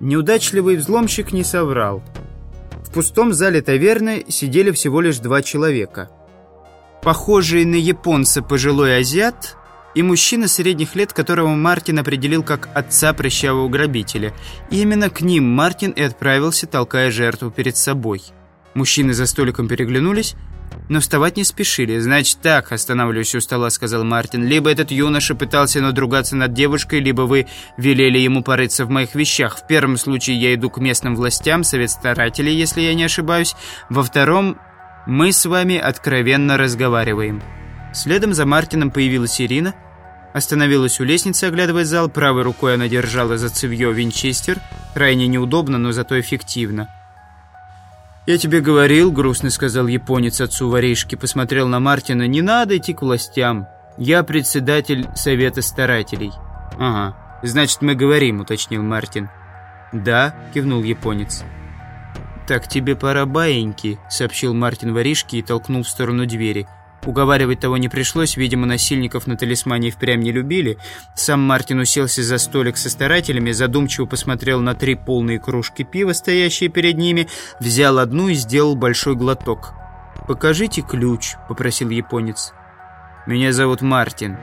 Неудачливый взломщик не соврал. В пустом зале таверны сидели всего лишь два человека. Похожий на японца пожилой азиат и мужчина средних лет, которого Мартин определил как отца прыщавого грабителя. И именно к ним Мартин и отправился, толкая жертву перед собой. Мужчины за столиком переглянулись, но вставать не спешили. «Значит так, останавливаясь у стола», — сказал Мартин. «Либо этот юноша пытался надругаться над девушкой, либо вы велели ему порыться в моих вещах. В первом случае я иду к местным властям, совет старателей, если я не ошибаюсь. Во втором мы с вами откровенно разговариваем». Следом за Мартином появилась Ирина — Остановилась у лестницы, оглядывая зал. Правой рукой она держала за цевьё винчестер. Крайне неудобно, но зато эффективно. «Я тебе говорил», — грустно сказал японец отцу воришки, посмотрел на Мартина, «не надо идти к властям. Я председатель совета старателей». «Ага, значит, мы говорим», — уточнил Мартин. «Да», — кивнул японец. «Так тебе пора баиньки», — сообщил Мартин воришке и толкнул в сторону двери. Уговаривать того не пришлось, видимо, насильников на талисмане впрямь не любили. Сам Мартин уселся за столик со старателями, задумчиво посмотрел на три полные кружки пива, стоящие перед ними, взял одну и сделал большой глоток. «Покажите ключ», — попросил японец. «Меня зовут Мартин».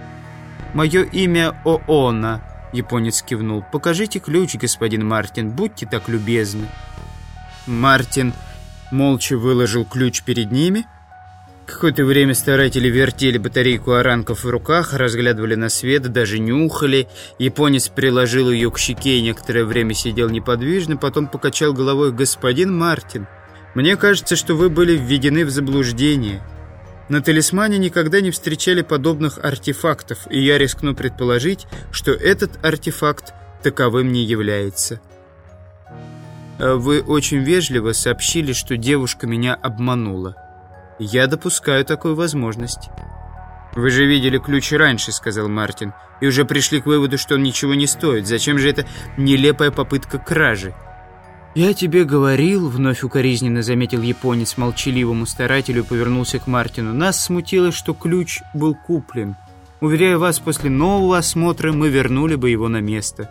«Мое имя Оона», — японец кивнул. «Покажите ключ, господин Мартин, будьте так любезны». Мартин молча выложил ключ перед ними — Какое-то время старатели вертели батарейку оранков в руках, разглядывали на свет, даже нюхали. Японец приложил ее к щеке и некоторое время сидел неподвижно, потом покачал головой «Господин Мартин, мне кажется, что вы были введены в заблуждение. На талисмане никогда не встречали подобных артефактов, и я рискну предположить, что этот артефакт таковым не является». А «Вы очень вежливо сообщили, что девушка меня обманула». «Я допускаю такую возможность». «Вы же видели ключ раньше», — сказал Мартин, «и уже пришли к выводу, что он ничего не стоит. Зачем же эта нелепая попытка кражи?» «Я тебе говорил», — вновь укоризненно заметил японец молчаливому старателю и повернулся к Мартину. «Нас смутило, что ключ был куплен. Уверяю вас, после нового осмотра мы вернули бы его на место».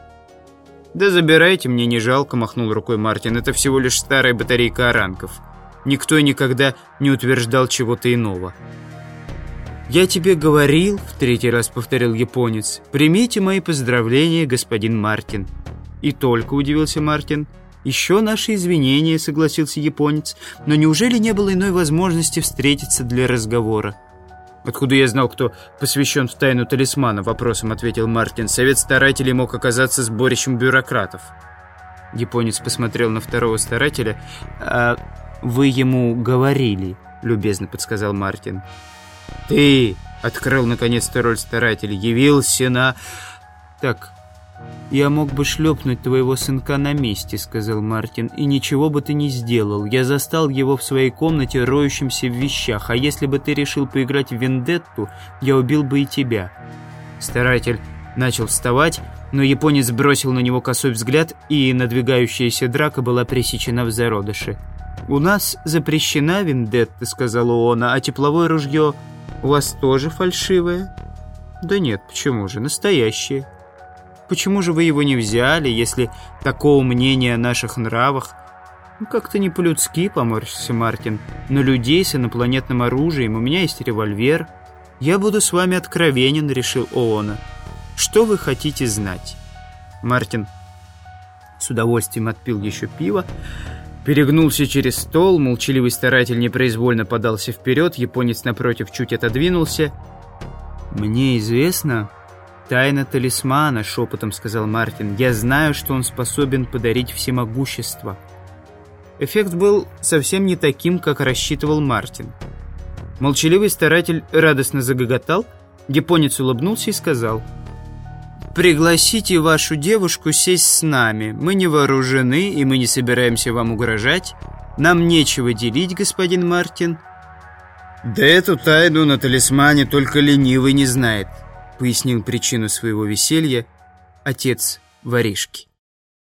«Да забирайте, мне не жалко», — махнул рукой Мартин. «Это всего лишь старая батарейка оранков». Никто никогда не утверждал чего-то иного. «Я тебе говорил», — в третий раз повторил японец, «примите мои поздравления, господин Мартин». «И только», — удивился Мартин. «Еще наши извинения», — согласился японец. «Но неужели не было иной возможности встретиться для разговора?» «Откуда я знал, кто посвящен в тайну талисмана?» — вопросом ответил Мартин. «Совет старателей мог оказаться сборищем бюрократов». Японец посмотрел на второго старателя. «А вы ему говорили», — любезно подсказал Мартин. «Ты!» — открыл наконец-то роль старателя. «Явился на...» «Так, я мог бы шлепнуть твоего сынка на месте», — сказал Мартин, «и ничего бы ты не сделал. Я застал его в своей комнате, роющимся в вещах, а если бы ты решил поиграть в вендетту, я убил бы и тебя». Старатель начал вставать, но японец бросил на него косой взгляд, и надвигающаяся драка была пресечена в зародыше. «У нас запрещена вендетта», — сказала она, «а тепловое ружье у вас тоже фальшивое?» «Да нет, почему же, настоящее». «Почему же вы его не взяли, если такого мнения о наших нравах?» «Ну, как-то не по-людски», — поморщился Мартин. «На людей с инопланетным оружием у меня есть револьвер». «Я буду с вами откровенен», — решил Оона. «Что вы хотите знать?» Мартин с удовольствием отпил еще пиво, Перегнулся через стол, молчаливый старатель непроизвольно подался вперед, японец напротив чуть отодвинулся. «Мне известно...» «Тайна талисмана», — шепотом сказал Мартин. «Я знаю, что он способен подарить всемогущество». Эффект был совсем не таким, как рассчитывал Мартин. Молчаливый старатель радостно загоготал, японец улыбнулся и сказал... «Пригласите вашу девушку сесть с нами. Мы не вооружены, и мы не собираемся вам угрожать. Нам нечего делить, господин Мартин». «Да эту тайну на талисмане только ленивый не знает», — пояснил причину своего веселья отец воришки.